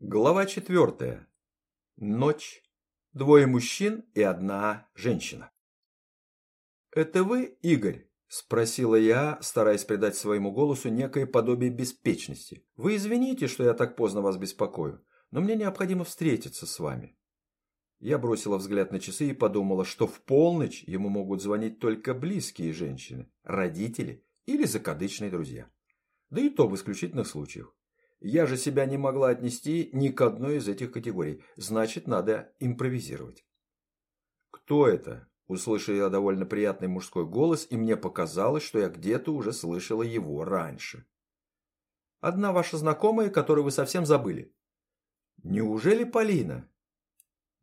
Глава четвертая. Ночь. Двое мужчин и одна женщина. «Это вы, Игорь?» – спросила я, стараясь придать своему голосу некое подобие беспечности. «Вы извините, что я так поздно вас беспокою, но мне необходимо встретиться с вами». Я бросила взгляд на часы и подумала, что в полночь ему могут звонить только близкие женщины, родители или закадычные друзья. Да и то в исключительных случаях. Я же себя не могла отнести ни к одной из этих категорий, значит, надо импровизировать. «Кто это?» – услышал я довольно приятный мужской голос, и мне показалось, что я где-то уже слышала его раньше. «Одна ваша знакомая, которую вы совсем забыли». «Неужели Полина?»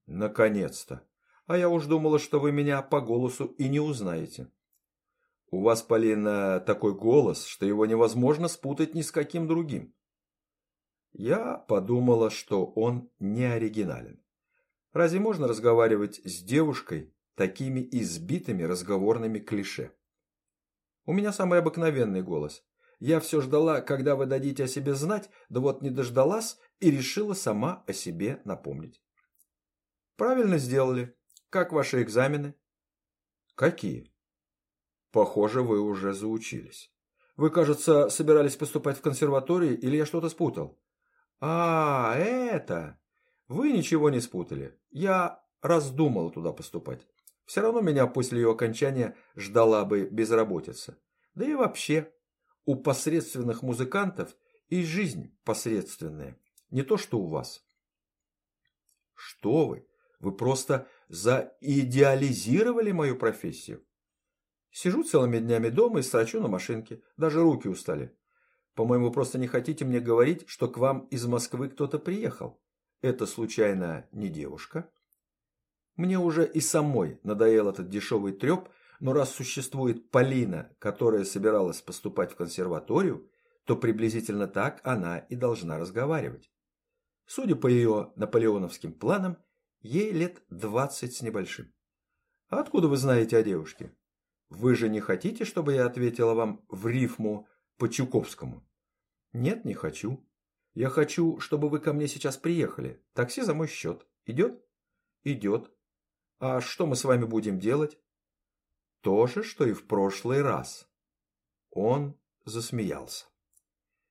«Наконец-то! А я уж думала, что вы меня по голосу и не узнаете». «У вас, Полина, такой голос, что его невозможно спутать ни с каким другим». Я подумала, что он не оригинален. Разве можно разговаривать с девушкой такими избитыми разговорными клише? У меня самый обыкновенный голос. Я все ждала, когда вы дадите о себе знать, да вот не дождалась и решила сама о себе напомнить. Правильно сделали. Как ваши экзамены? Какие? Похоже, вы уже заучились. Вы, кажется, собирались поступать в консерваторию, или я что-то спутал? «А, это! Вы ничего не спутали. Я раздумал туда поступать. Все равно меня после ее окончания ждала бы безработица. Да и вообще, у посредственных музыкантов и жизнь посредственная. Не то, что у вас». «Что вы? Вы просто заидеализировали мою профессию?» Сижу целыми днями дома и строчу на машинке. Даже руки устали. По-моему, просто не хотите мне говорить, что к вам из Москвы кто-то приехал. Это, случайно, не девушка? Мне уже и самой надоел этот дешевый треп, но раз существует Полина, которая собиралась поступать в консерваторию, то приблизительно так она и должна разговаривать. Судя по ее наполеоновским планам, ей лет двадцать с небольшим. А откуда вы знаете о девушке? Вы же не хотите, чтобы я ответила вам в рифму по Чуковскому. Нет, не хочу. Я хочу, чтобы вы ко мне сейчас приехали. Такси за мой счет. Идет? Идет. А что мы с вами будем делать? То же, что и в прошлый раз. Он засмеялся.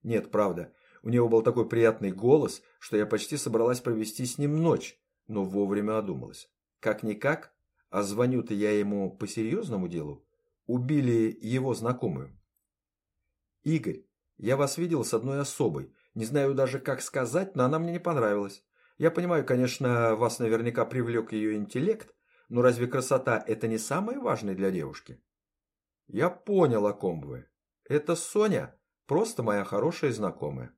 Нет, правда, у него был такой приятный голос, что я почти собралась провести с ним ночь, но вовремя одумалась. Как-никак, а звоню-то я ему по серьезному делу. Убили его знакомую. «Игорь, я вас видел с одной особой. Не знаю даже, как сказать, но она мне не понравилась. Я понимаю, конечно, вас наверняка привлек ее интеллект, но разве красота – это не самое важное для девушки?» «Я понял, о ком вы. Это Соня, просто моя хорошая знакомая».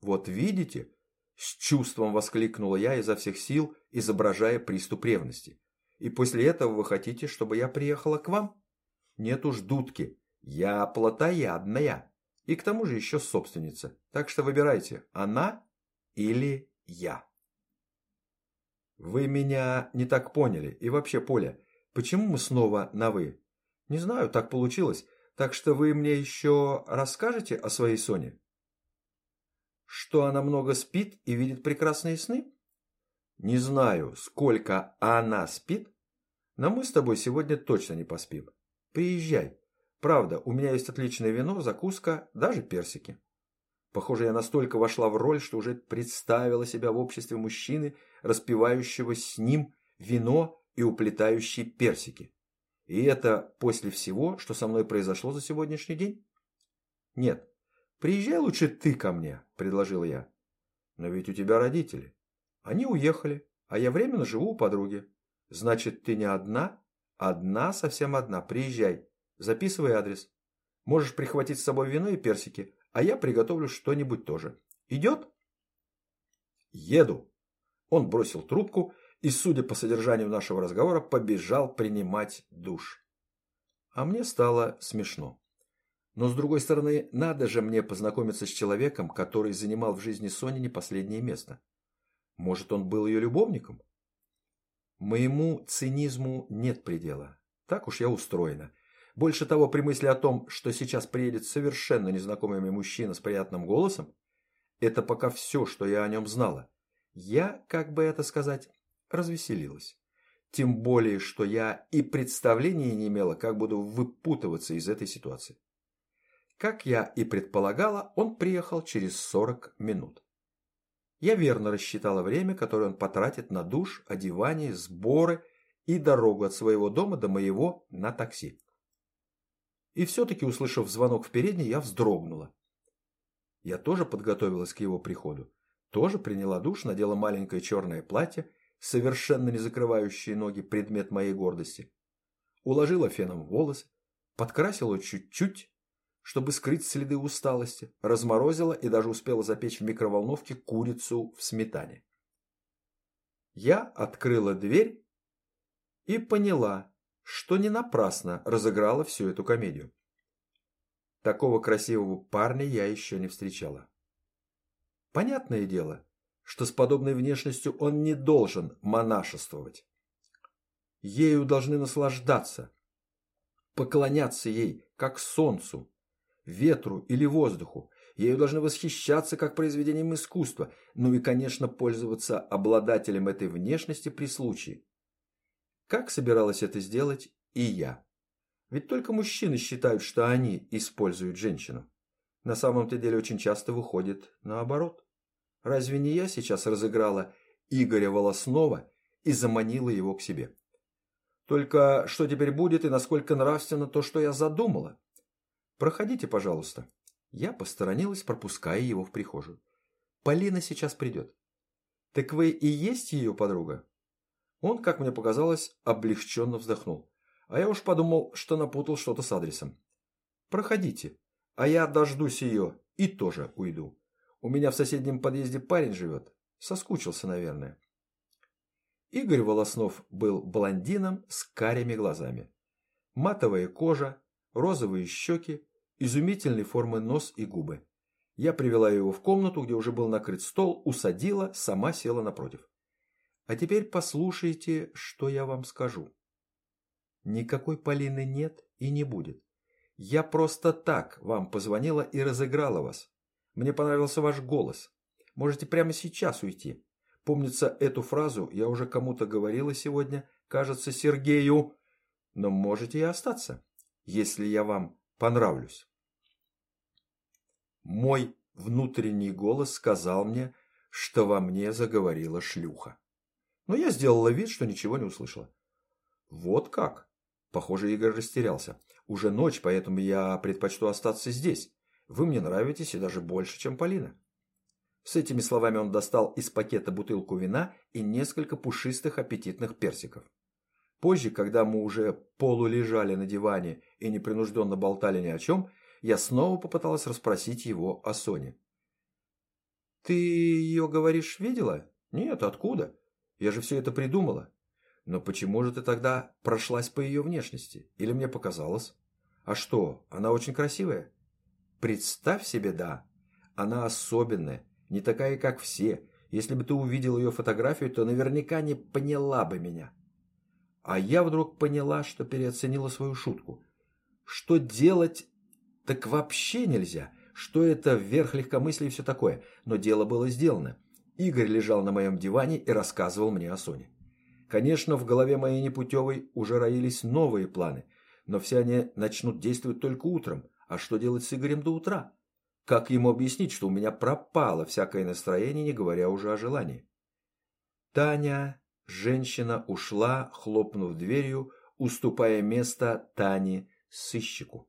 «Вот видите?» – с чувством воскликнула я изо всех сил, изображая приступ ревности. «И после этого вы хотите, чтобы я приехала к вам?» «Нет уж, дудки, я плотоядная. И к тому же еще собственница. Так что выбирайте, она или я. Вы меня не так поняли. И вообще, Поля, почему мы снова на «вы»? Не знаю, так получилось. Так что вы мне еще расскажете о своей Соне? Что она много спит и видит прекрасные сны? Не знаю, сколько она спит, но мы с тобой сегодня точно не поспим. Приезжай. Правда, у меня есть отличное вино, закуска, даже персики. Похоже, я настолько вошла в роль, что уже представила себя в обществе мужчины, распивающего с ним вино и уплетающий персики. И это после всего, что со мной произошло за сегодняшний день? Нет. Приезжай лучше ты ко мне, предложил я. Но ведь у тебя родители. Они уехали, а я временно живу у подруги. Значит, ты не одна? Одна, совсем одна. Приезжай. Записывай адрес. Можешь прихватить с собой вино и персики, а я приготовлю что-нибудь тоже. Идет? Еду. Он бросил трубку и, судя по содержанию нашего разговора, побежал принимать душ. А мне стало смешно. Но, с другой стороны, надо же мне познакомиться с человеком, который занимал в жизни Сони не последнее место. Может, он был ее любовником? Моему цинизму нет предела. Так уж я устроена. Больше того, при мысли о том, что сейчас приедет совершенно незнакомый мне мужчина с приятным голосом, Это пока все, что я о нем знала. Я, как бы это сказать, развеселилась. Тем более, что я и представления не имела, как буду выпутываться из этой ситуации. Как я и предполагала, он приехал через 40 минут. Я верно рассчитала время, которое он потратит на душ, одевание, сборы и дорогу от своего дома до моего на такси. И все-таки, услышав звонок в передней, я вздрогнула. Я тоже подготовилась к его приходу. Тоже приняла душ, надела маленькое черное платье, совершенно не закрывающее ноги, предмет моей гордости. Уложила феном волосы, подкрасила чуть-чуть, чтобы скрыть следы усталости, разморозила и даже успела запечь в микроволновке курицу в сметане. Я открыла дверь и поняла, что не напрасно разыграла всю эту комедию. Такого красивого парня я еще не встречала. Понятное дело, что с подобной внешностью он не должен монашествовать. Ею должны наслаждаться, поклоняться ей, как солнцу, ветру или воздуху. Ею должны восхищаться как произведением искусства, ну и, конечно, пользоваться обладателем этой внешности при случае. Как собиралась это сделать и я? Ведь только мужчины считают, что они используют женщину. На самом-то деле очень часто выходит наоборот. Разве не я сейчас разыграла Игоря Волоснова и заманила его к себе? Только что теперь будет и насколько нравственно то, что я задумала? Проходите, пожалуйста. Я посторонилась, пропуская его в прихожую. Полина сейчас придет. Так вы и есть ее подруга? Он, как мне показалось, облегченно вздохнул. А я уж подумал, что напутал что-то с адресом. Проходите, а я дождусь ее и тоже уйду. У меня в соседнем подъезде парень живет. Соскучился, наверное. Игорь Волоснов был блондином с карими глазами. Матовая кожа, розовые щеки, изумительной формы нос и губы. Я привела его в комнату, где уже был накрыт стол, усадила, сама села напротив. А теперь послушайте, что я вам скажу. Никакой Полины нет и не будет. Я просто так вам позвонила и разыграла вас. Мне понравился ваш голос. Можете прямо сейчас уйти. Помнится, эту фразу я уже кому-то говорила сегодня, кажется, Сергею. Но можете и остаться если я вам понравлюсь. Мой внутренний голос сказал мне, что во мне заговорила шлюха. Но я сделала вид, что ничего не услышала. Вот как? Похоже, Игорь растерялся. Уже ночь, поэтому я предпочту остаться здесь. Вы мне нравитесь и даже больше, чем Полина. С этими словами он достал из пакета бутылку вина и несколько пушистых аппетитных персиков. Позже, когда мы уже полулежали на диване и непринужденно болтали ни о чем, я снова попыталась расспросить его о Соне. «Ты ее, говоришь, видела?» «Нет, откуда? Я же все это придумала. Но почему же ты тогда прошлась по ее внешности? Или мне показалось? А что, она очень красивая?» «Представь себе, да. Она особенная, не такая, как все. Если бы ты увидел ее фотографию, то наверняка не поняла бы меня». А я вдруг поняла, что переоценила свою шутку. Что делать так вообще нельзя. Что это вверх легкомыслия и все такое. Но дело было сделано. Игорь лежал на моем диване и рассказывал мне о Соне. Конечно, в голове моей непутевой уже роились новые планы, но все они начнут действовать только утром. А что делать с Игорем до утра? Как ему объяснить, что у меня пропало всякое настроение, не говоря уже о желании? Таня Женщина ушла, хлопнув дверью, уступая место Тане сыщику.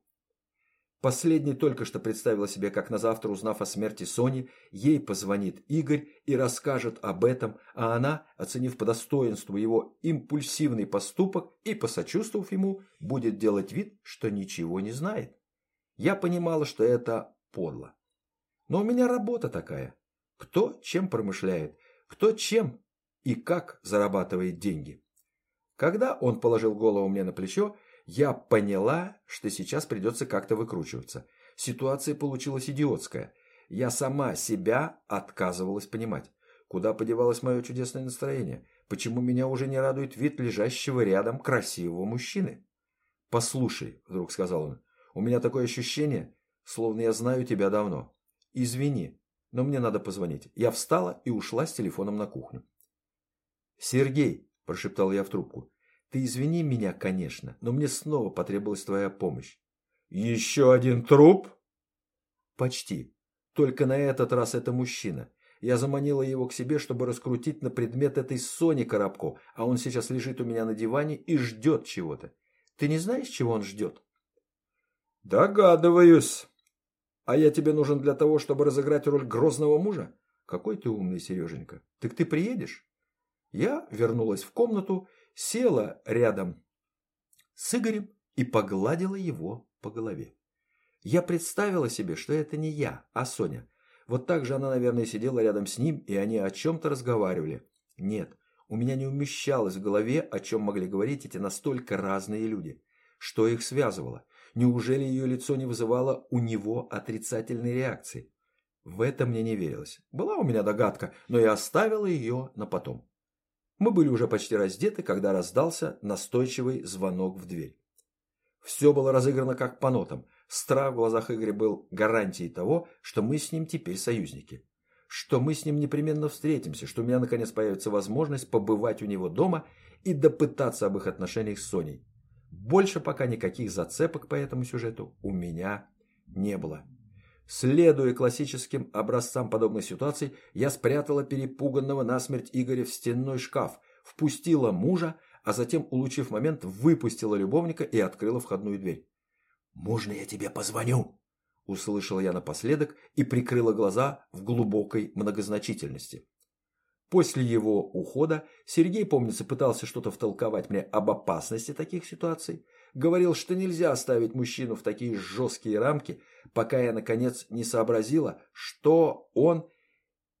Последний только что представила себе, как на завтра, узнав о смерти Сони, ей позвонит Игорь и расскажет об этом, а она, оценив по достоинству его импульсивный поступок и посочувствовав ему, будет делать вид, что ничего не знает. Я понимала, что это подло. Но у меня работа такая. Кто чем промышляет, кто чем и как зарабатывает деньги. Когда он положил голову мне на плечо, я поняла, что сейчас придется как-то выкручиваться. Ситуация получилась идиотская. Я сама себя отказывалась понимать. Куда подевалось мое чудесное настроение? Почему меня уже не радует вид лежащего рядом красивого мужчины? «Послушай», — вдруг сказал он, — «у меня такое ощущение, словно я знаю тебя давно. Извини, но мне надо позвонить. Я встала и ушла с телефоном на кухню. «Сергей», – прошептал я в трубку, – «ты извини меня, конечно, но мне снова потребовалась твоя помощь». «Еще один труп?» «Почти. Только на этот раз это мужчина. Я заманила его к себе, чтобы раскрутить на предмет этой Сони Коробко, а он сейчас лежит у меня на диване и ждет чего-то. Ты не знаешь, чего он ждет?» «Догадываюсь». «А я тебе нужен для того, чтобы разыграть роль грозного мужа? Какой ты умный, Сереженька. Так ты приедешь?» Я вернулась в комнату, села рядом с Игорем и погладила его по голове. Я представила себе, что это не я, а Соня. Вот так же она, наверное, сидела рядом с ним, и они о чем-то разговаривали. Нет, у меня не умещалось в голове, о чем могли говорить эти настолько разные люди. Что их связывало? Неужели ее лицо не вызывало у него отрицательной реакции? В это мне не верилось. Была у меня догадка, но я оставила ее на потом. Мы были уже почти раздеты, когда раздался настойчивый звонок в дверь. Все было разыграно как по нотам. Страх в глазах Игоря был гарантией того, что мы с ним теперь союзники. Что мы с ним непременно встретимся, что у меня наконец появится возможность побывать у него дома и допытаться об их отношениях с Соней. Больше пока никаких зацепок по этому сюжету у меня не было. Следуя классическим образцам подобных ситуаций, я спрятала перепуганного насмерть Игоря в стенной шкаф, впустила мужа, а затем, улучив момент, выпустила любовника и открыла входную дверь. «Можно я тебе позвоню?» Услышала я напоследок и прикрыла глаза в глубокой многозначительности. После его ухода Сергей, помнится, пытался что-то втолковать мне об опасности таких ситуаций. Говорил, что нельзя оставить мужчину в такие жесткие рамки, пока я, наконец, не сообразила, что он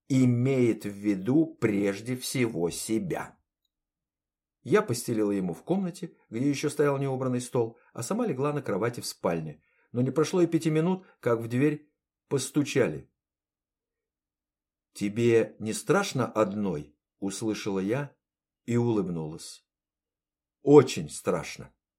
имеет в виду прежде всего себя. Я постелила ему в комнате, где еще стоял неубранный стол, а сама легла на кровати в спальне. Но не прошло и пяти минут, как в дверь постучали. «Тебе не страшно одной?» – услышала я и улыбнулась. «Очень страшно».